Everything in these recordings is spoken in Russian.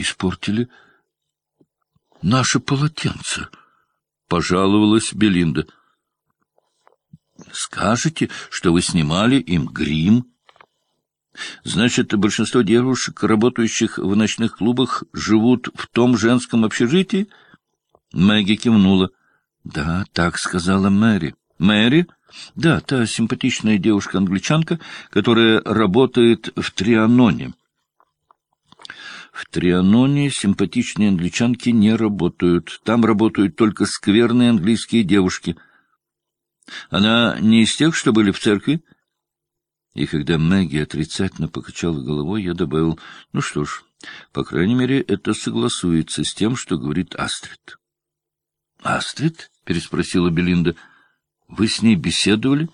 Испортили наше полотенце, — пожаловалась Белинда. Скажете, что вы снимали им грим? Значит, большинство девушек, работающих в ночных клубах, живут в том женском общежитии? Мэгги кивнула. Да, так сказала Мэри. Мэри? Да, та симпатичная девушка-англичанка, которая работает в Трианоне. В Трианоне симпатичные англичанки не работают. Там работают только скверные английские девушки. Она не из тех, что были в церкви? И когда Мэгги отрицательно покачала головой, я добавил, ну что ж, по крайней мере, это согласуется с тем, что говорит Астрид. — Астрид? — переспросила Белинда. — Вы с ней беседовали?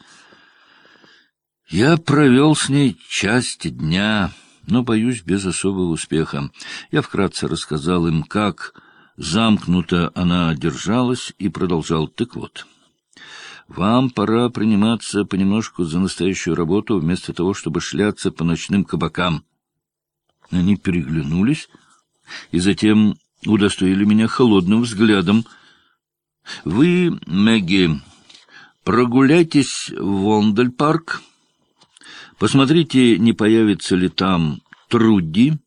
— Я провел с ней часть дня, но, боюсь, без особого успеха. Я вкратце рассказал им, как замкнуто она держалась, и продолжал. Так вот... Вам пора приниматься понемножку за настоящую работу, вместо того, чтобы шляться по ночным кабакам. Они переглянулись и затем удостоили меня холодным взглядом. — Вы, Мэгги, прогуляйтесь в Вондельпарк, посмотрите, не появится ли там Труди.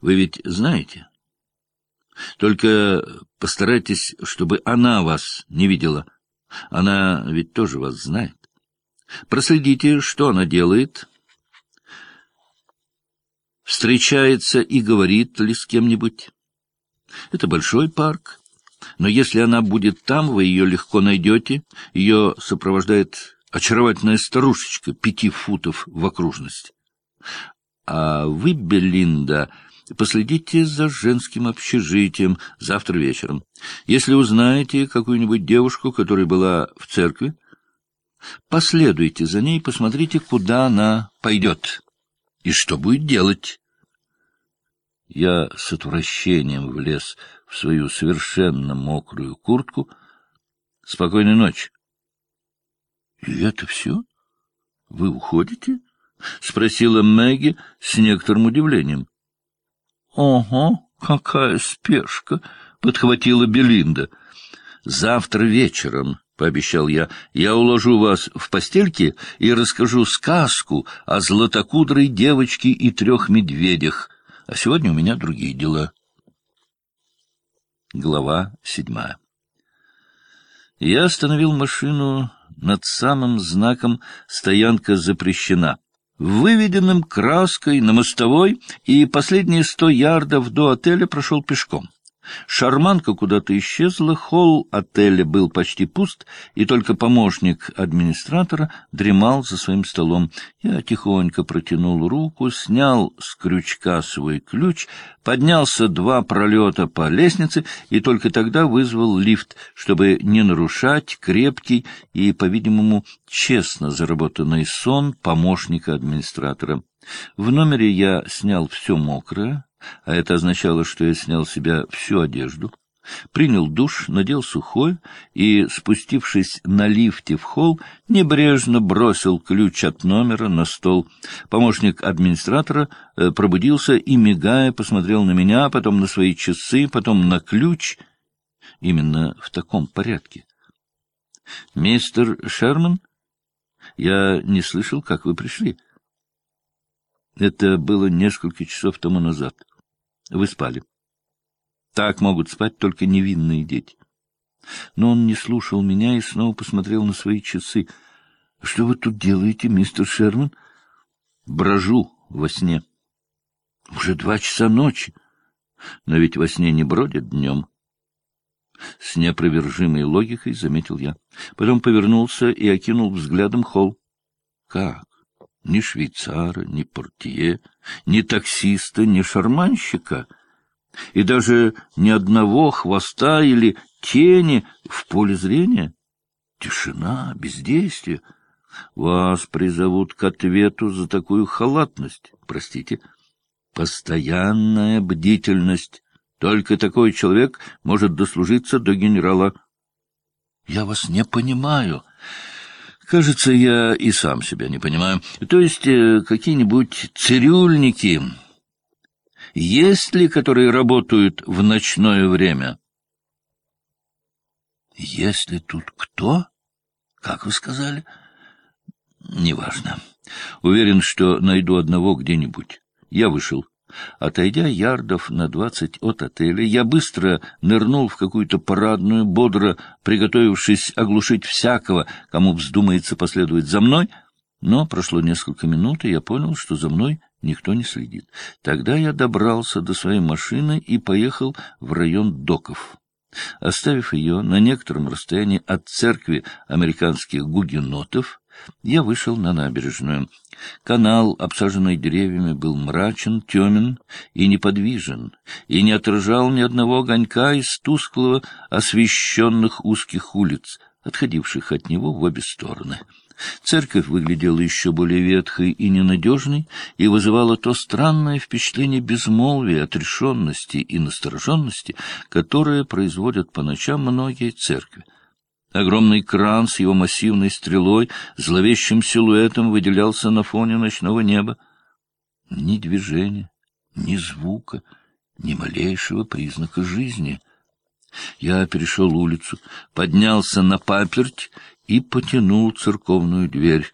Вы ведь знаете? Только постарайтесь, чтобы она вас не видела. — она ведь тоже вас знает. Проследите, что она делает. Встречается и говорит ли с кем-нибудь. Это большой парк, но если она будет там, вы ее легко найдете. Ее сопровождает очаровательная старушечка пяти футов в окружности. А вы, Белинда, Последите за женским общежитием завтра вечером. Если узнаете какую-нибудь девушку, которая была в церкви, последуйте за ней, посмотрите, куда она пойдет и что будет делать. Я с отвращением влез в свою совершенно мокрую куртку. Спокойной ночи. — И это все? Вы уходите? — спросила Мэгги с некоторым удивлением. — Ого, какая спешка! — подхватила Белинда. — Завтра вечером, — пообещал я, — я уложу вас в постельке и расскажу сказку о златокудрой девочке и трех медведях. А сегодня у меня другие дела. Глава седьмая Я остановил машину над самым знаком «Стоянка запрещена» выведенным краской на мостовой, и последние сто ярдов до отеля прошел пешком. Шарманка куда-то исчезла, холл отеля был почти пуст, и только помощник администратора дремал за своим столом. Я тихонько протянул руку, снял с крючка свой ключ, поднялся два пролета по лестнице и только тогда вызвал лифт, чтобы не нарушать крепкий и, по-видимому, честно заработанный сон помощника администратора. В номере я снял все мокрое, а это означало, что я снял с себя всю одежду, принял душ, надел сухой и, спустившись на лифте в холл, небрежно бросил ключ от номера на стол. Помощник администратора э, пробудился и, мигая, посмотрел на меня, потом на свои часы, потом на ключ. Именно в таком порядке. — Мистер Шерман, я не слышал, как вы пришли. Это было несколько часов тому назад. Вы спали. Так могут спать только невинные дети. Но он не слушал меня и снова посмотрел на свои часы. — Что вы тут делаете, мистер Шерман? — Брожу во сне. — Уже два часа ночи. Но ведь во сне не бродят днем. С неопровержимой логикой заметил я. Потом повернулся и окинул взглядом холл. — Как? Ни швейцара, ни портье, ни таксиста, ни шарманщика, и даже ни одного хвоста или тени в поле зрения. Тишина, бездействие. Вас призовут к ответу за такую халатность. Простите. Постоянная бдительность. Только такой человек может дослужиться до генерала. Я вас не понимаю. Кажется, я и сам себя не понимаю. То есть э, какие-нибудь цирюльники Есть ли, которые работают в ночное время? Есть ли тут кто? Как вы сказали? Неважно. Уверен, что найду одного где-нибудь. Я вышел. Отойдя ярдов на двадцать от отеля, я быстро нырнул в какую-то парадную, бодро приготовившись оглушить всякого, кому вздумается последовать за мной, но прошло несколько минут, и я понял, что за мной никто не следит. Тогда я добрался до своей машины и поехал в район доков. Оставив ее на некотором расстоянии от церкви американских гугенотов, я вышел на набережную. Канал, обсаженный деревьями, был мрачен, темен и неподвижен, и не отражал ни одного огонька из тусклого освещенных узких улиц, отходивших от него в обе стороны. Церковь выглядела еще более ветхой и ненадежной и вызывала то странное впечатление безмолвия, отрешенности и настороженности, которое производят по ночам многие церкви. Огромный кран с его массивной стрелой, зловещим силуэтом выделялся на фоне ночного неба. Ни движения, ни звука, ни малейшего признака жизни. Я перешел улицу, поднялся на паперть и потянул церковную дверь.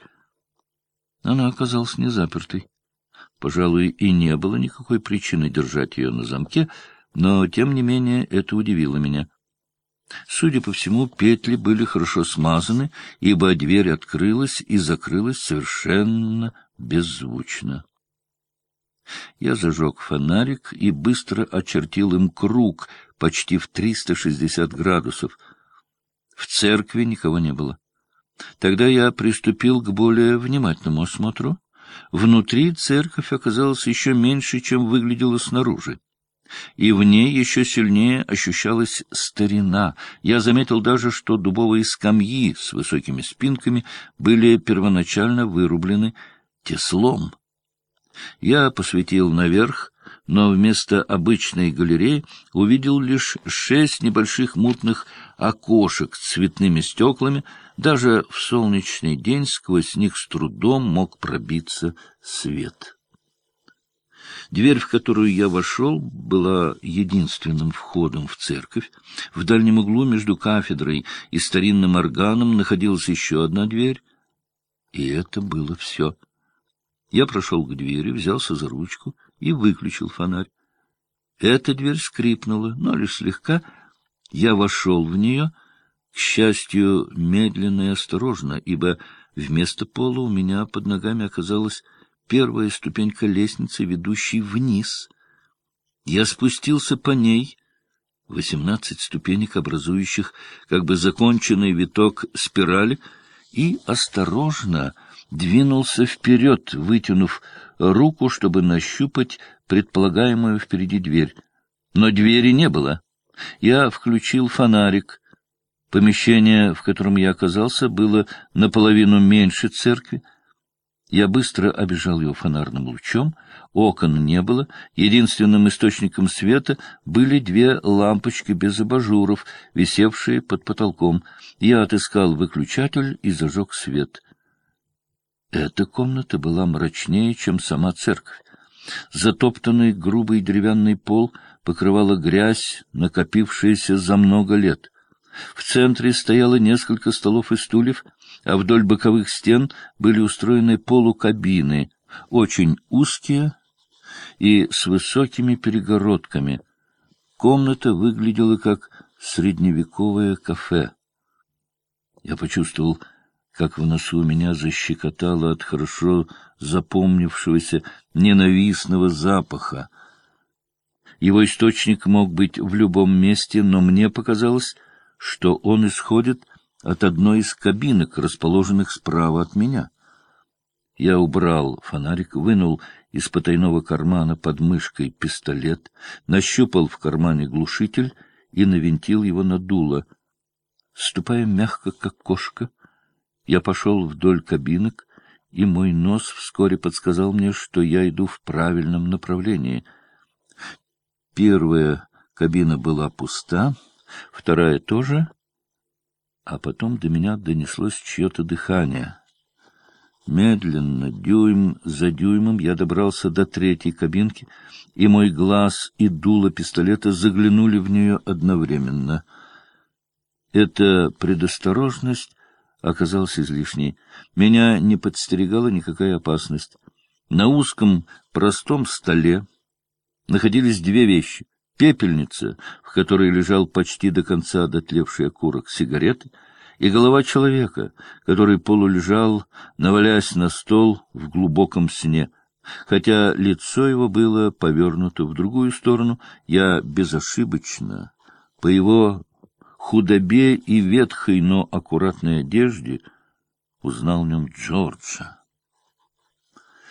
Она оказалась незапертой. Пожалуй, и не было никакой причины держать ее на замке, но, тем не менее, это удивило меня. Судя по всему, петли были хорошо смазаны, ибо дверь открылась и закрылась совершенно беззвучно. Я зажег фонарик и быстро очертил им круг почти в 360 градусов. В церкви никого не было. Тогда я приступил к более внимательному осмотру. Внутри церковь оказалась еще меньше, чем выглядела снаружи и в ней еще сильнее ощущалась старина. Я заметил даже, что дубовые скамьи с высокими спинками были первоначально вырублены теслом. Я посветил наверх, но вместо обычной галереи увидел лишь шесть небольших мутных окошек с цветными стеклами. Даже в солнечный день сквозь них с трудом мог пробиться свет. Дверь, в которую я вошел, была единственным входом в церковь. В дальнем углу между кафедрой и старинным органом находилась еще одна дверь. И это было все. Я прошел к двери, взялся за ручку и выключил фонарь. Эта дверь скрипнула, но лишь слегка. Я вошел в нее, к счастью, медленно и осторожно, ибо вместо пола у меня под ногами оказалась первая ступенька лестницы, ведущей вниз. Я спустился по ней, восемнадцать ступенек, образующих как бы законченный виток спирали, и осторожно двинулся вперед, вытянув руку, чтобы нащупать предполагаемую впереди дверь. Но двери не было. Я включил фонарик. Помещение, в котором я оказался, было наполовину меньше церкви. Я быстро обежал его фонарным лучом, окон не было, единственным источником света были две лампочки без абажуров, висевшие под потолком. Я отыскал выключатель и зажег свет. Эта комната была мрачнее, чем сама церковь. Затоптанный грубый деревянный пол покрывала грязь, накопившаяся за много лет. В центре стояло несколько столов и стульев, а вдоль боковых стен были устроены полукабины, очень узкие и с высокими перегородками. Комната выглядела как средневековое кафе. Я почувствовал, как в носу меня защекотало от хорошо запомнившегося ненавистного запаха. Его источник мог быть в любом месте, но мне показалось, что он исходит от одной из кабинок, расположенных справа от меня. Я убрал фонарик, вынул из потайного кармана под мышкой пистолет, нащупал в кармане глушитель и навинтил его на дуло. Ступая мягко, как кошка, я пошел вдоль кабинок, и мой нос вскоре подсказал мне, что я иду в правильном направлении. Первая кабина была пуста, вторая тоже — а потом до меня донеслось чье-то дыхание. Медленно, дюйм за дюймом, я добрался до третьей кабинки, и мой глаз и дуло пистолета заглянули в нее одновременно. Эта предосторожность оказалась излишней. Меня не подстерегала никакая опасность. На узком простом столе находились две вещи. Пепельница, в которой лежал почти до конца дотлевший окурок сигареты, и голова человека, который полулежал, навалясь на стол в глубоком сне. Хотя лицо его было повернуто в другую сторону, я безошибочно, по его худобе и ветхой, но аккуратной одежде, узнал в нем Джорджа.